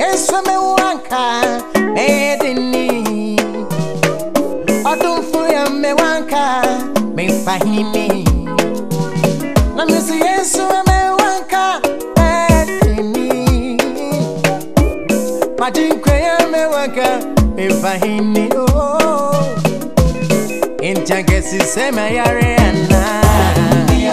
Yesu amewanka medini, ya amewanka mefahimi, na misi Yesu amewanka medini, majinkwe amewanka mefahimi oh, intange siseme yare ana. Ndiyo,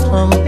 from